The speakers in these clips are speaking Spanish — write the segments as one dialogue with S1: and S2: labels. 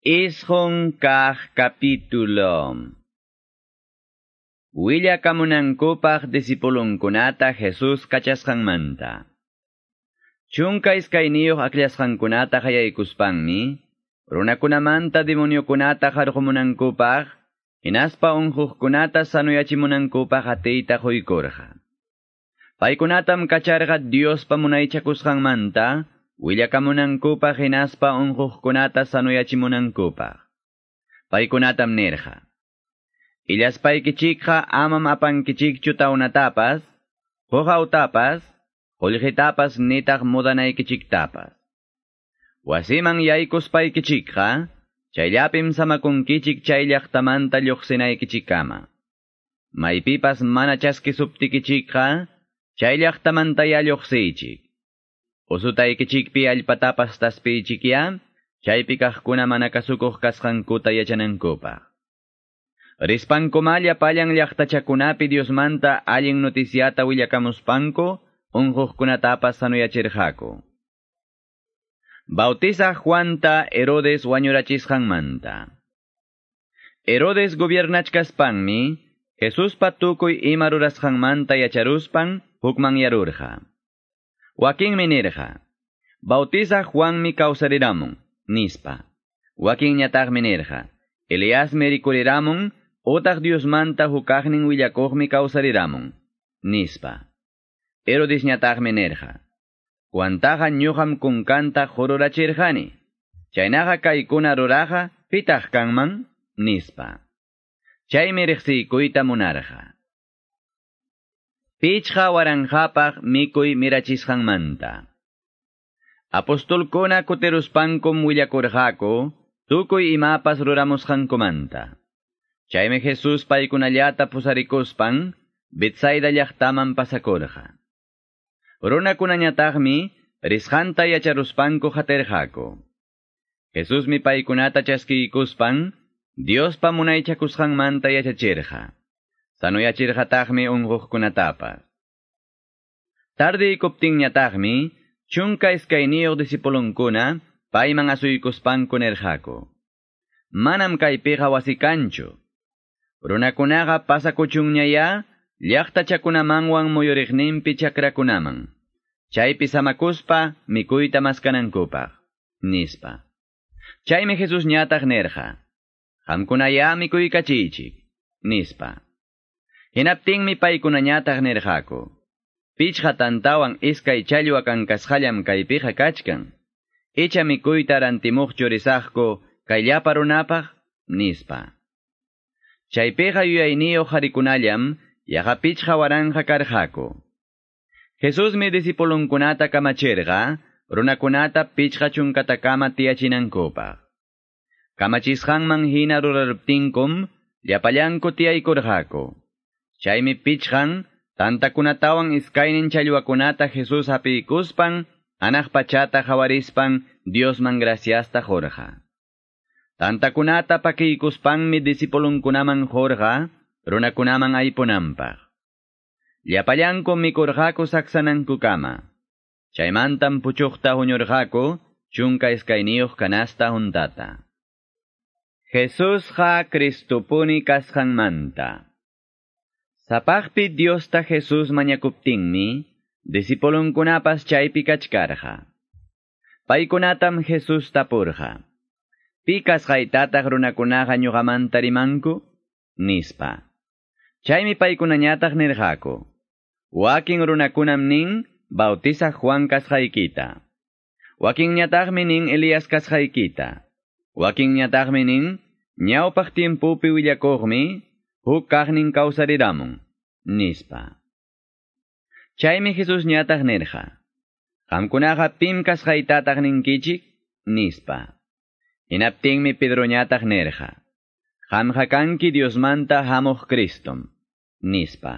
S1: Ishon kah capítulo. Willa kamunankupaq disipulunkunata Jesús kachasqanmanta. Chunka iskayniyuq aklasqankunata hayaykuspanmi, runakunamanta demoniokunata harqumunankupaq, hinaspa unhuqkunata sanuyachimunankupaq atiyta huykurqa. Paykunatam kacharqa Diospa munaychakusqanmanta, willakamunankupaq hinaspa unquqkunata sanuyachimunankupaq. Paykunatam nirqa. Illaspaykichikqa amam apankichikchu taunatapas, huqawtapas, qullqitapas nitaq mudanaykichiktapas. Wasiman yaykuspaykichikqa, chayllapim samakunkichik chay llaqtamanta lluqsinaykichikkama. Maypipas mana chaskisuptikichikqa, chay llaqtamanta ya lluqsichik. Usutaykichikpi allpatapas taspiychikya, chaypi kaqkuna mana kasukuq kasqankuta yachanankupaq. Rispankumalla pallan llaqtachakunapi Diosmanta allin noticiata willakamuspanku, unquqkunatapas sanuyachirqaku. Bautiza Juanta Herodes wañurachisqanmanta. Herodes gobiernachkaspanmi, Jesús patukuy ima rurasqanmanta yacharuspan hukman yarurqa. Wakin minirja. Bautiza Juan mi causariramun, nispa. Wakin ñatag minirja. Elias mericuriramun, otag Dios manta hukagnin willakog mi causariramun, nispa. Erodis ñatag minirja. Juantaja ñuham kunkanta jororachirjani. Chaynaja kaikuna ruraja, pitag kanman, nispa. Chay mirixikuita munarja. Pichha waranjapaq mikuy mirachisqanmanta. Apostolkuna kuteruspankum willakurqaku, tukuy imapas ruramusqankumanta. Chayme Jesus paykunallata pusarikuspan, Betsaida llaqtaman pasakurqa. Runakunañataqmi risqanta yacharuspanku haterqaku. Jesus mi paykunata chaskikuspan, Diospa munaychakusqanmanta yachachirqa. Sanuyachirqataqmi unquqkunatapas. Tarde ikuptinñataqmi, chunka iskayniyuq disipulunkuna, payman asuykuspanku nirqaku. Manam kaypiqa wasikanchu. Runakunaqa pasakuchunñaya, llaqtachakunamanwan muyuriqninpi chakrakunaman. Chaypi samakuspa, mikuyta maskanankupaq, nispa. Chaymi Jesus ñataq nirqa. Qamkunaya mikuykachichik, nispa. Hinaptinmi paykunañataq nirqaku. Pichqa tantawan iskay challwa kankasqallam kaypiqa kachkan. Icha mikuyta rantimuqchu risaqku kayllapa runapaq nispa. Chaypiqa yuyayniyo qharikunallam yaqa pichqa waranja karqaku. Jesusmi disipulunkunata kamachirqa, runakunata pichqa chunkatakama tiyachinankupaq. Kamachisqanman hina ruraruptinkum, llapallanku tiyaykurqaku. Chaymi pichqan, tantakunatawan iskaynin challwakunata Jesus hapikuspan, anaq pachata hawarispan Diosman graciasta jorja. Tantakunata pakiykuspanmi disipulunkunaman jorja, runakunaman aypunampaq. Llapallanku mikurqaku saksanankukama. Chaymantam puchukta huñurqaku, chunka iskayniyuq kanasta huntata. Jesus ha Cristopuni kasqanmanta. Sapaqpi Diosta Jesus mañakuptinmi, disipulunkunapas chaypi kachkarqa. Paykunatam Jesus tapurqa. Pikas haytataq runakunaqa ñuqamanta rimanku? Nispa. Chaymi paykunañataq nirqaku. Wakin runakunam nin, bautiza Juan kasqaykita. Wakin ñataqmi nin Elias kasqaykita. Wakin ñataqmi nin, ñawpaq tiempupi willakuqmi, huk kaqnin kawsariramun, nispa. Chaymi Jesus ñataq nirqa. Qamkunaqa pim kasqaytataq ninkichik, nispa. Hinaptinmi Pedro ñataq nirqa. Qamqa kanki Diosmanta hamuq Cristom, nispa.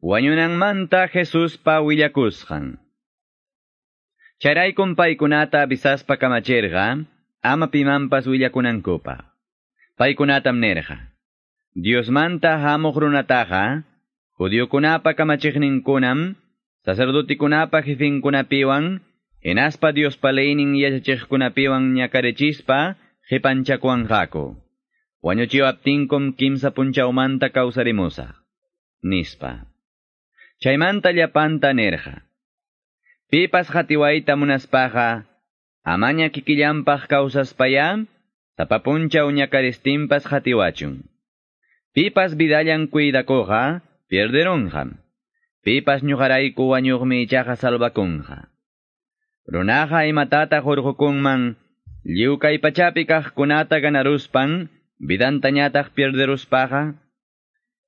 S1: Wañunanmanta Jesuspa willakusqan. Charaykum paykunata avisaspa kamachirqa, ama pimanpas willakunankupaq. Paykunatam nirqa. Diosmanta hamuq runataqa, judiokunapa kamachiqninkunam, sacerdotikunapa jefinkunapiwan, Hinaspa Dios paleinin yachachiqkunapiwan ñakarechispa qipanchakuanqaku. Wañuchiwaptinkum kimsa punchawmanta kawsarimusa. Nispa. Chaymanta llapanta nerja. Pipas hatiwayta munaspaqa, amaña kikillanpaq kawsaspaya, tapapunchaw ñakaristinpas hatiwachun. Pipas vidallan cuidakoqa, pierderonjam. Pipas ñuqarayku wañuqmi ichaqa salvakunqa. Runaqa imatata lliw kay pachapi kaqkunata ganaruspan, vidantañataq pierderuspaqa,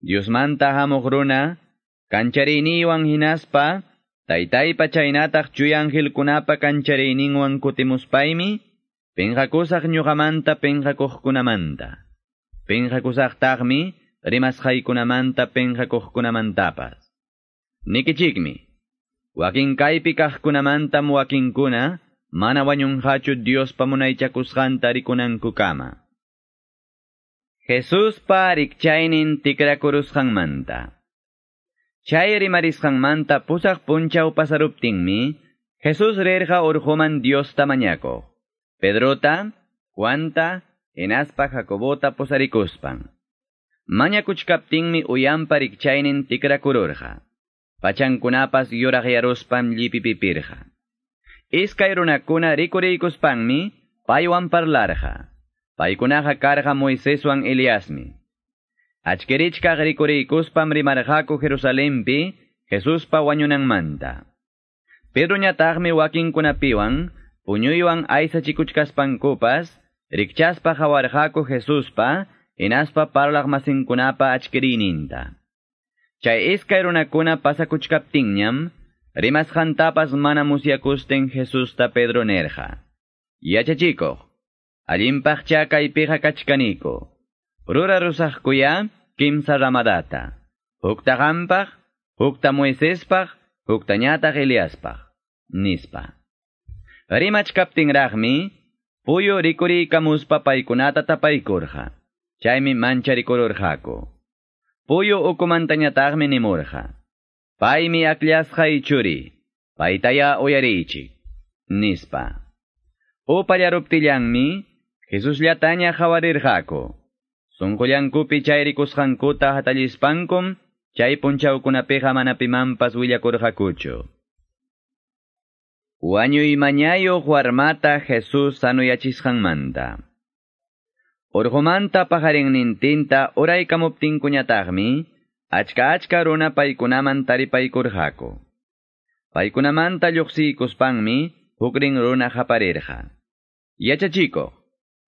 S1: Diosmanta hamuq runa, kanchariyniwan hinaspa, taytaypa chaynataq chuyanjilkunapa kanchariyninwan kutimuspaymi, pinqakusaq ñuqamanta pinqakuqkunamanta. Pinqakusaqtaqmi rimasqaykunamanta pinqakuqkunamantapas. Nikichikmi, Wakin kaypi kaqkunamantam wakinkuna, mana wañunqachu Dios pamunaychakusqanta rikunanku kama. Jesus pa rikchaynin tikrakurusqanmanta. Chay rimarisqanmanta pusaq punchaw pasaruptinmi, Jesus rirqa urhuman Dios tamañako. Pedrota, Juanta, Enaspa Jacobota posarikuspan. Mañakuchkaptinmi uyampa rikchaynin tikrakururqa. pachankunapas yuraqyaruspam llipipipirqa. Iskay runakuna rikuriykuspanmi paywan parlarqa. Paykunaqa karqa Moiseswan Eliasmi. Achkirichkaq rikuriykuspam rimarqaku Jerusalempi Jesuspa wañunanmanta. Pedro ñataqmi wakinkunapiwan puñuywan aysachikuchkaspankupas rikchaspa hawarqaku Jesuspa inaspa parlaq masinkunapa achkirininta. Chay iskay runakuna pasakuchkaptinñam, rimasqantapas mana musyakusten Jesusta Pedro nerja. Yachachikoq, allimpaqcha kaypiqa kachkaniko. Rura rusaqkuya kimsa ramadata. Hukta qampaq, hukta Moisespaq, hukta ñataq Eliaspaq, nispa. Rimachkaptinraqmi, puyo rikuriykamuspa paykunata tapaykurqa. Chaymi mancharikururqaku. Puyo ukumantañataqmi nimurqa. Paymi akllashqa ichuri, paytaya uyarichi, nispa. Upallaruptillanmi, Jesusllataña hawarirqaku. Sunqullankupi chayrikusqankuta hatallispankum, chay punchawkunapiqa mana pimanpas willakurqakuchu. Wañuy mañayuq warmata Jesus sanuyachisqanmanta. Urqumanta pajarinnintinta uraykamuptinkuñataqmi, achka-achka runa paykunaman taripaykurqaku. Paykunamanta lluqsiykuspanmi, hukrin runa haparirqa. Yachachiko,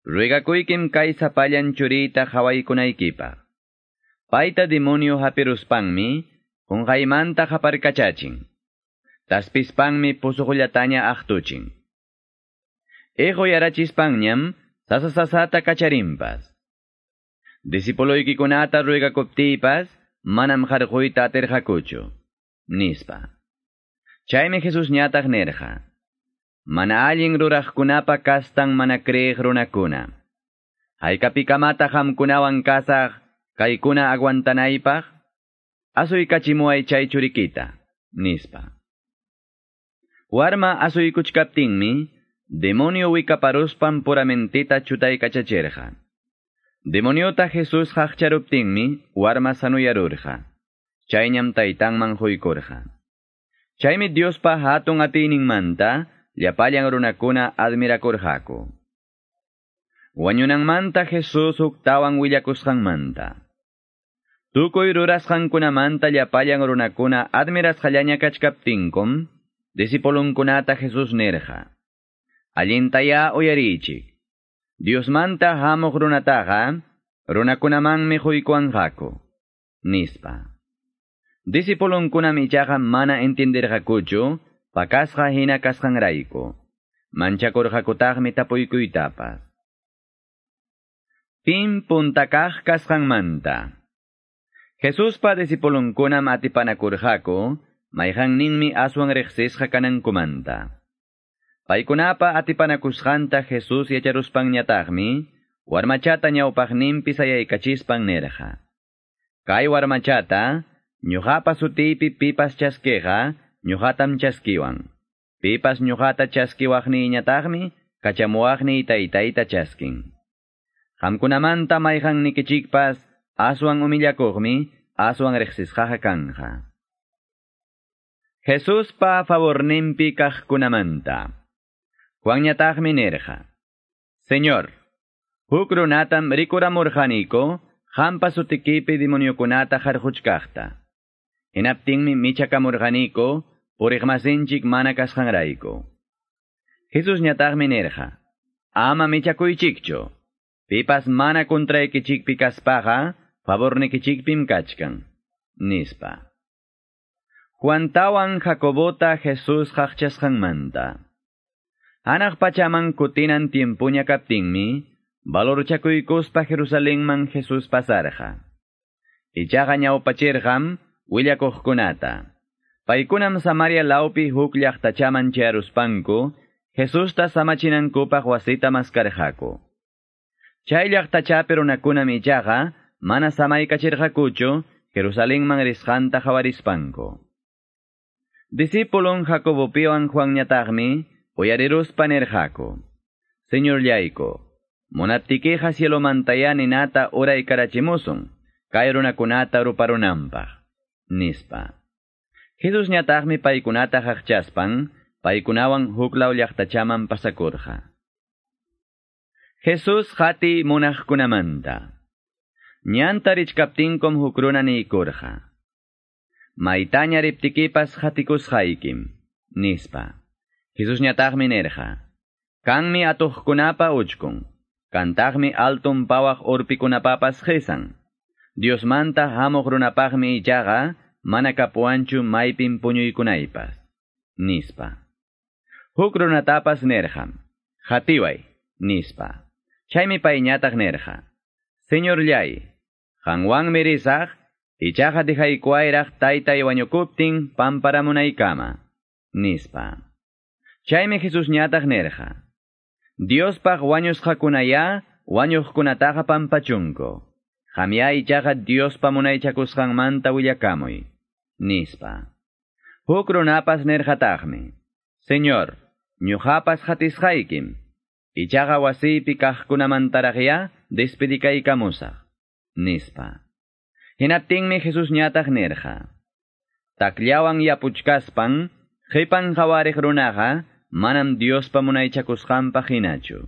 S1: ruigakuykim kay sapallan churita hawaykunaykipaq. Payta demonio hapiruspanmi, hunqaymanta haparkachachin. Taspispanmi pusuqllataña aqtuchin. Ejo yarachispanñam, sasasasata kacharimpas. Disipoloykikunata ruegakuptipas, manam harquyta aterjakuchu, nispa. Chaymi Jesus ñataq nerja. Mana allin ruraqkunapa kastan mana kreeq runakuna. Haykapikamata hamkunawan kasaq, kaykuna aguantanaypaq, asuy kachimuay chay churikita, nispa. Warma asuykuchkaptinmi, demonio wikaparuspan puramentita chutay kachachirqa. Demoniota Jesus haqcharuptinmi, warma sanuyarurqa. Chayñam taytanman huykurqa. Chaymi Diospa hatun atininmanta, llapallan runakuna admirakurqaku. Wañunanmanta Jesus huktawan willakusqanmanta. Tukuy rurasqankunamanta llapallan runakuna admirasqallaña kachkaptinkum, disipulunkunata Jesus nerja. Allintaya uyarichik. Diosmanta hamuq runataqa, runakunamanmi huykuanqaku. Nispa. Disipulunkunam ichaqa mana entenderqakuchu, pakasqa hina kasqanrayku. Manchakurqakutaqmi tapuykuytapas. Pin puntakaq kasqanmanta. Jesuspa disipulunkunam atipanakurqaku, mayqanninmi aswan riqsisqa kanankumanta. Paykunapa atipanakusqanta Jesus yacharuspanñataqmi, warmachata ñawpaqninpi sayaykachispan nerqa. Kay warmachata, ñuqapa sutipi pipas chasqueqa, ñuqatam chaskiwan. pipas ñuqata chaskiwaqniñataqmi kachamuwaqni taytayta chaskin. Qamkunamanta mayqan nikichikpas aswan umillakuqmi aswan riqsisqaqa kanja. Jesús pa favornimpi kaqkunamanta. Juanñataqmi nerja. Señor, huk runatam rikuramurqaniko hampa sutikipi demoniokunata harquchkaqta. Hinaptinmi michakamurqaniko puriqmasinchik mana kasqanrayko. Jesús ñataqmi nerja. Ama michakuychikcho. Pipas mana contraykichikpi kaspaqa favornikichikpim kachkan. Nispa. Juantawan Jacobota Jesús manta. Anak pachaman kutinan tiempuña kaptinmi, valorchakuykuspa Jerusalenman Jesús pasarja. Ichaqa ñawpachirqam willakuqkunata. Paykunam Samaria laupi huk llaqtachaman chiaruspanku, Jesusta samachinankupaq wasita maskarqaku. Chay llaqtachapi runakunam ichaqa mana samaykachirqakuchu Jerusalenman risqanta hawarispanku. Discipulon Jacobopiwan Juanñataqmi uyariruspa nirqaku. Señor llaiko, monaptikeqa cielomantaya ninata uray karachimusun, kay runakunata ruparunanpaq, nispa. Jesus ñataqmi paykunata haqchaspan, paykunawan huklaw llaqtachaman pasakurqa. Jesus hati munaqkunamanta. Ñanta richkaptinkom hukruna niikurqa. Maitaña riptikipas hatikusqaykim, nispa. Jesus ñataqmi nerqa. Kanmi atuqkunapa uchkun. Kantaqmi altum pawaq urpikunapapas qhisan. Diosmanta hamuq runapaqmi ichaqa mana kapuanchu maypin. Nispa. Huk runatapas. Jatiway, nispa. Chaymi payñataq nerja. Señor llay, hanwan mirisaq, ichaja taytay wañukuptin pamparamunaykama, nispa. Chaymi Jesus ñataq nerja. Diospaq wañusqakunaya, wañuqkunataqa pampachunko. Hamya ichaja Diospa munaychakusqanmanta willakamuy, nispa. Huk runapas nerjataqmi. Señor, ñuqapas hatisqaykim. Ichaqa wasiypi kaqkunamantaraqya despedikaykamusaq, nispa. Hinaptinmi Jesus ñataq nirqa. Takllawan yapuchkaspan, qipan qawariq runaqa, manam Diospa munaychakusqanpaq hinachu.